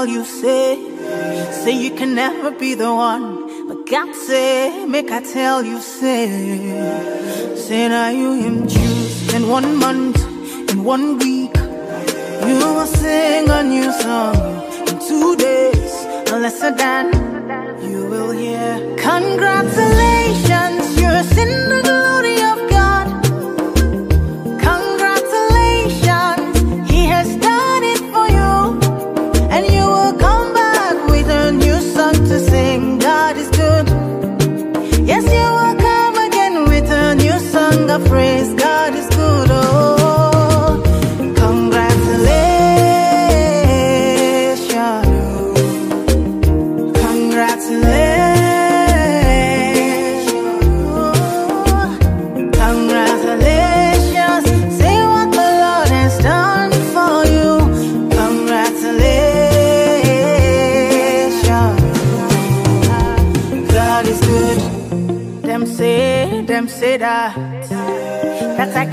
tell you, say, say you can never be the one. But God say, make I tell you, say, say now you him choose in one month, in one week. You will sing a new song in two days, a lesser than you will hear. Congratulations.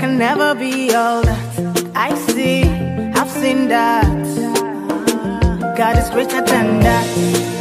can never be all that I see, I've seen that. God is greater than that.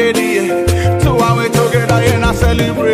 Day. Two we together in a celebration.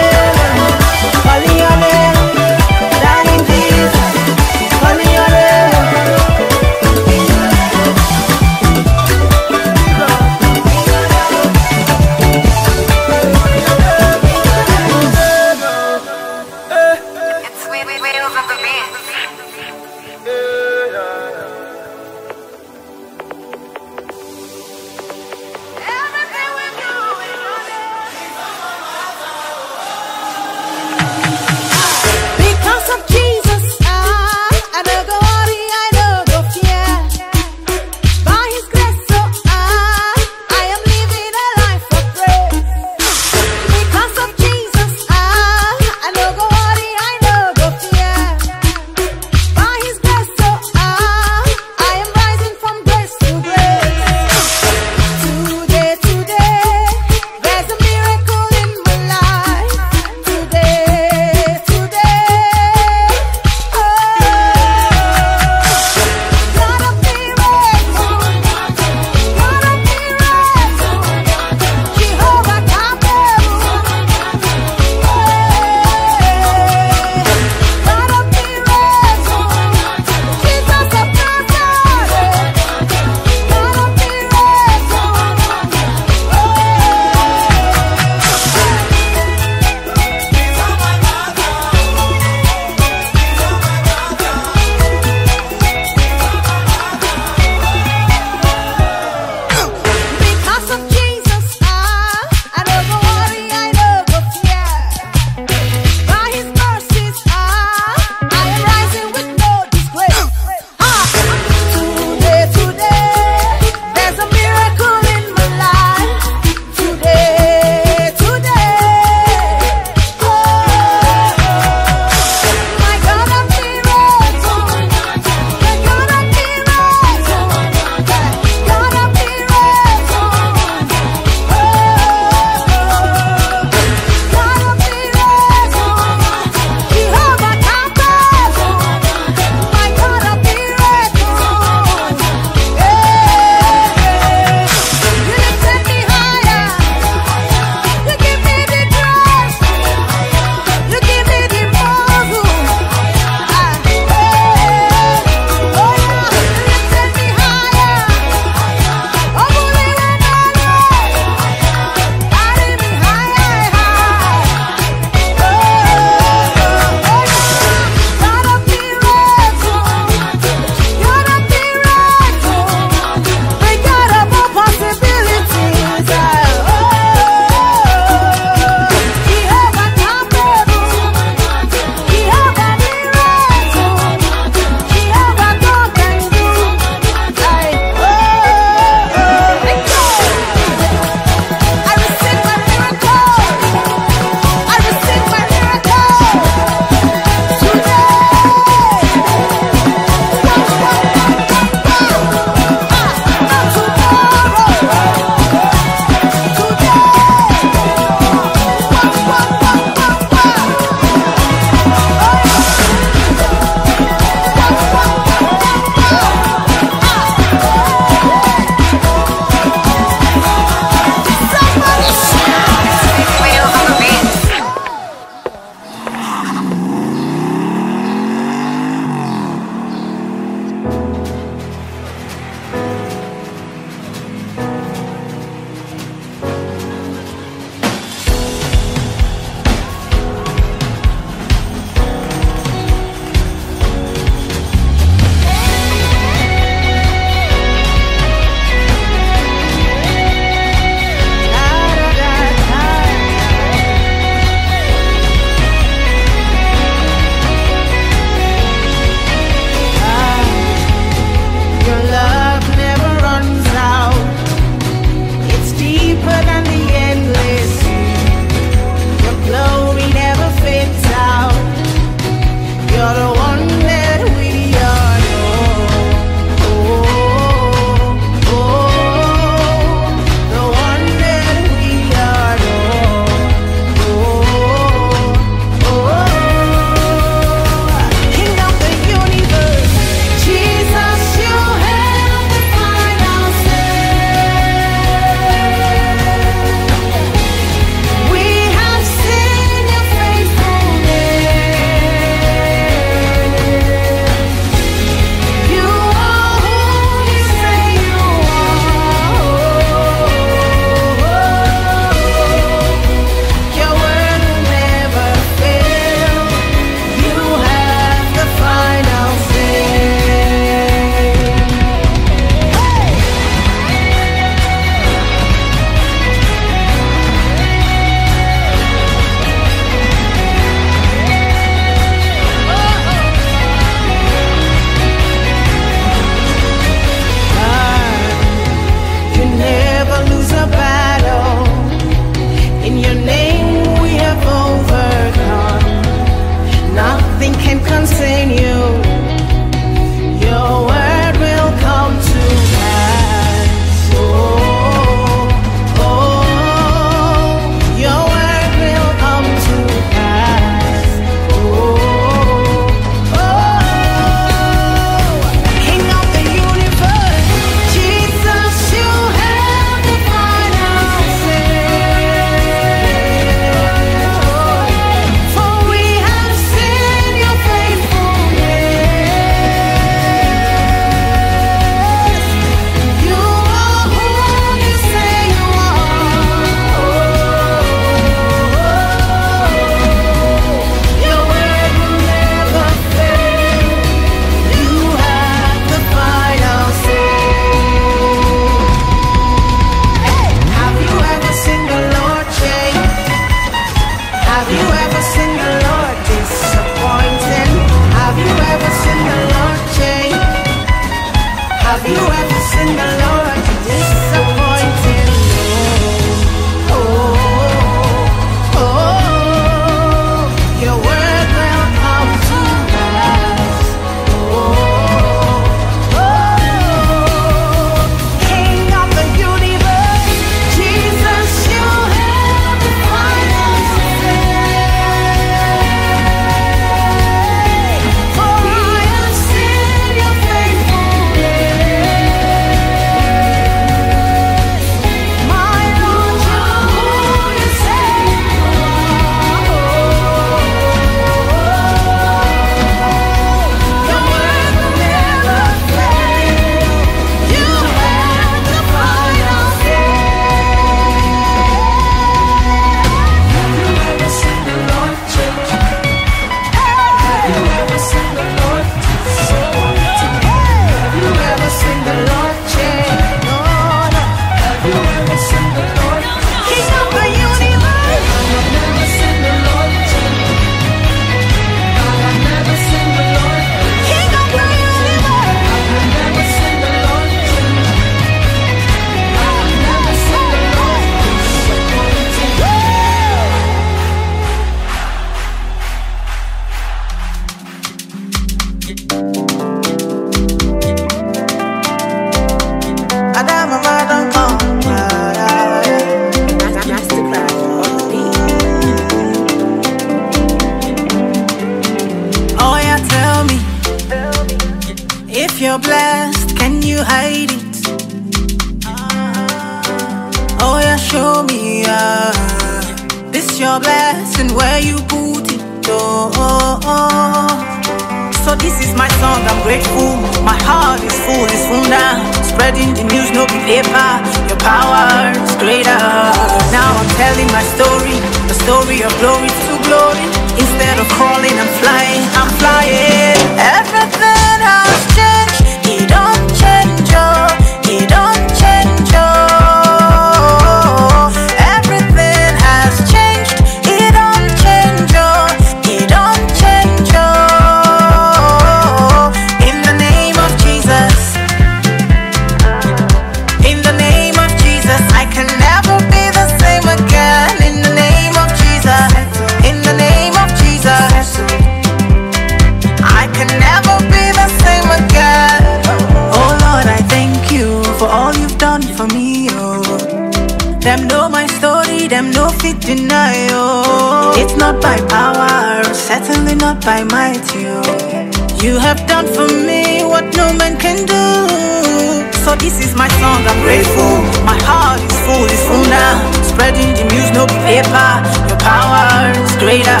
Didn't use no paper, your power is greater.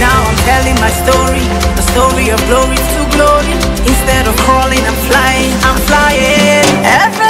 Now I'm telling my story, a story of glory to glory. Instead of crawling, I'm flying, I'm flying. Every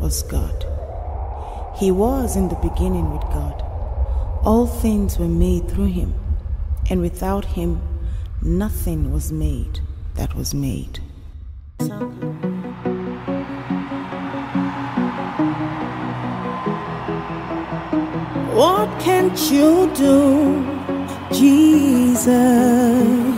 was God. He was in the beginning with God. All things were made through him, and without him, nothing was made that was made. What can't you do, Jesus?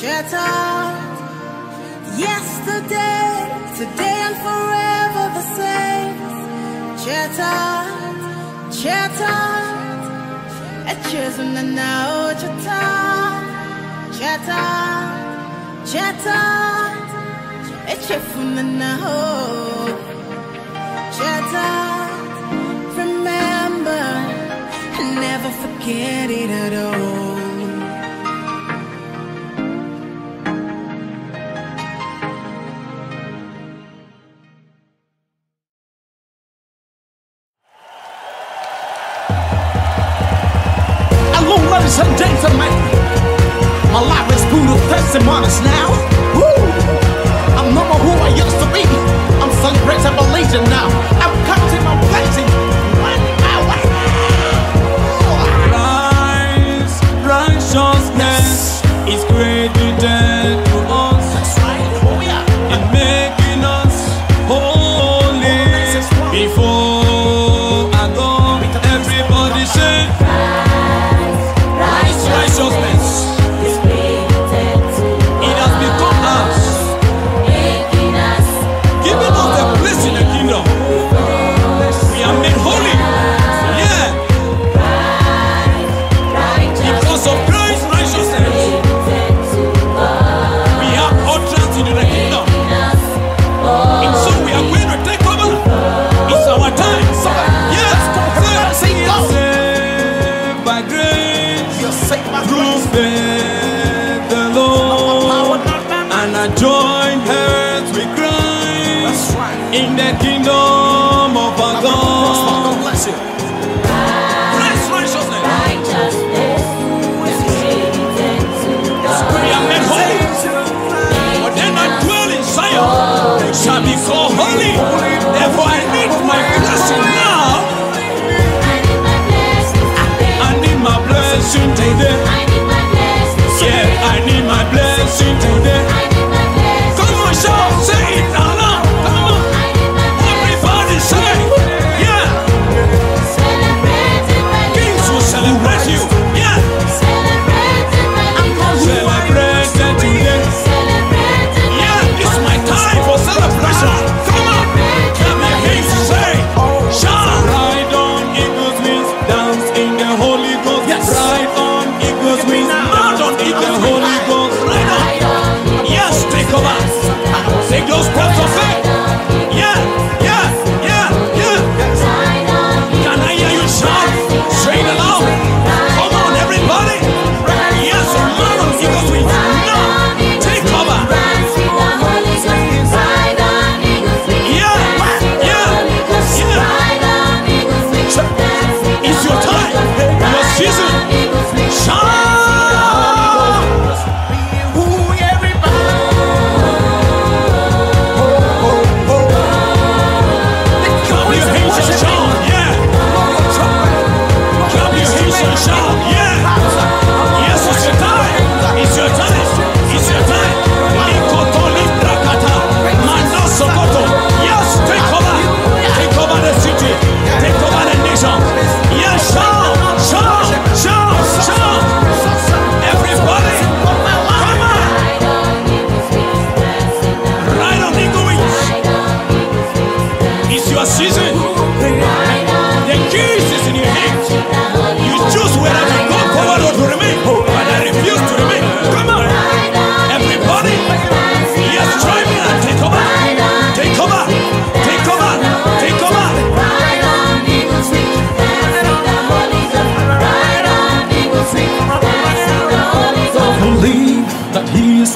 shattered. Yesterday, today, and forever the same. Shattered, shattered. A chosen and now shattered, shattered, shattered. A cheerful and now shattered. Remember, never forget it at all. and want us now?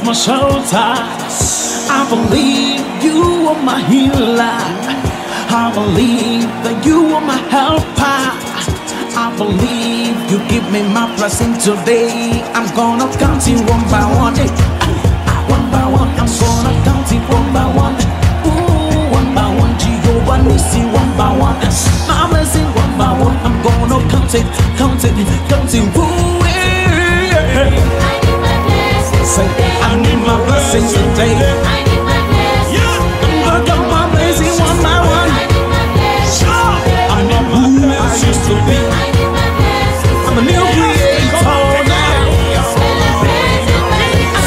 My shelter. I believe you are my healer. I believe that you are my helper. I believe you give me my blessing today. I'm gonna count it one by one. One by one, I'm gonna count it one by one. Ooh, one by one, Jehovah Nissi, one by one. My blessing one by one. I'm gonna count it, count it, count it. Ooh, yeah. Say, I need my blessing today. I'm gonna count my blessing one by one. I'm who I used to be. I'm a new creator now.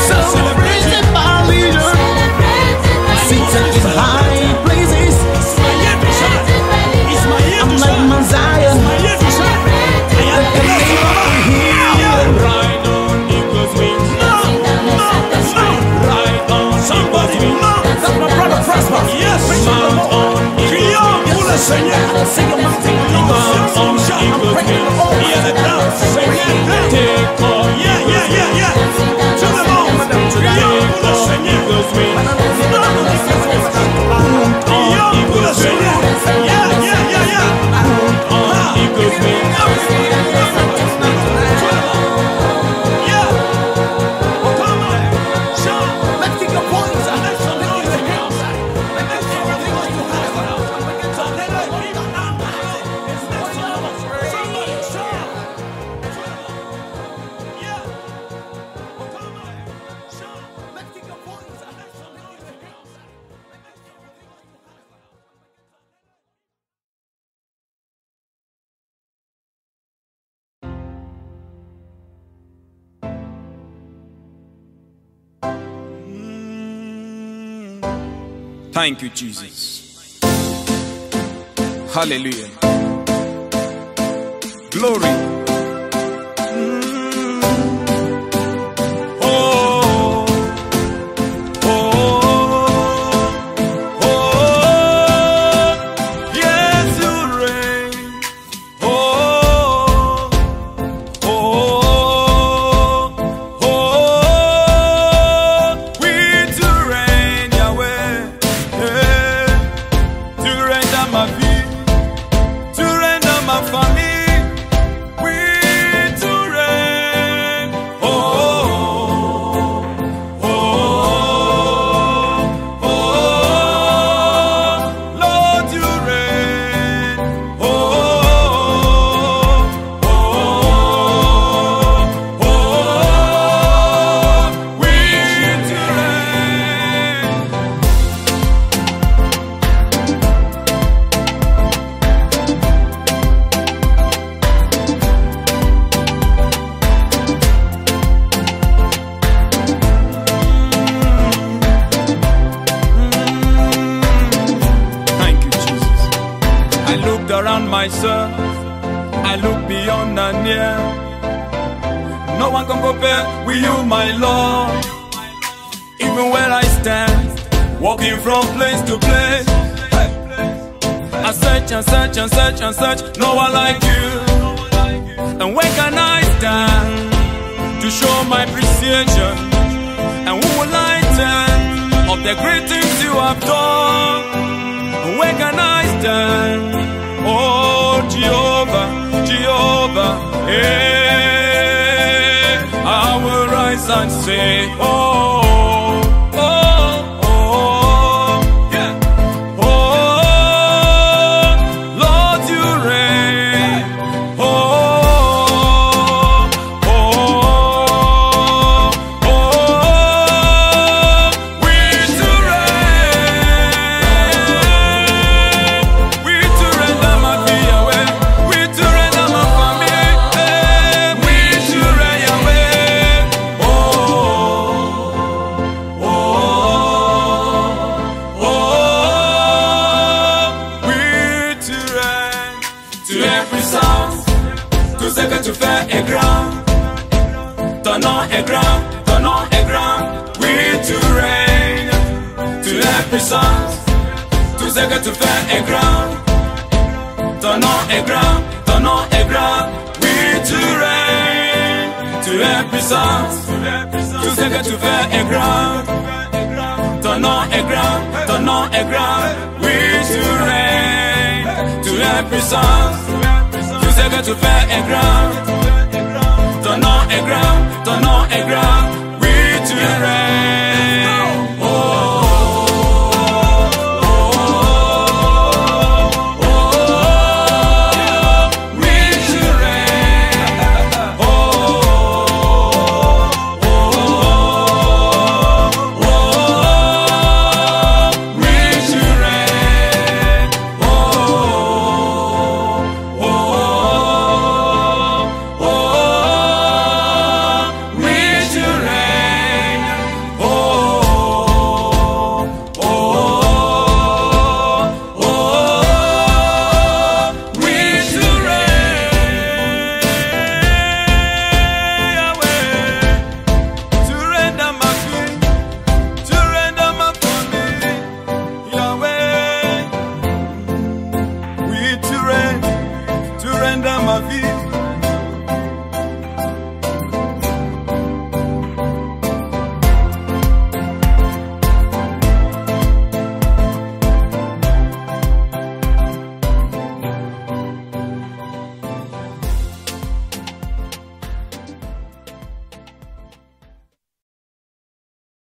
Celebrated by leader. Seated in high wings. Seigneur. Sing a mountain. Mount on eagle's wings. Yeah, dance. Take off. Yeah, yeah, yeah, yeah. To the moon. Take off eagle's wings. On eagle's wings. Yeah, yeah, yeah, yeah. On eagle's wings. Yeah. Thank you, Jesus. Hallelujah. Glory.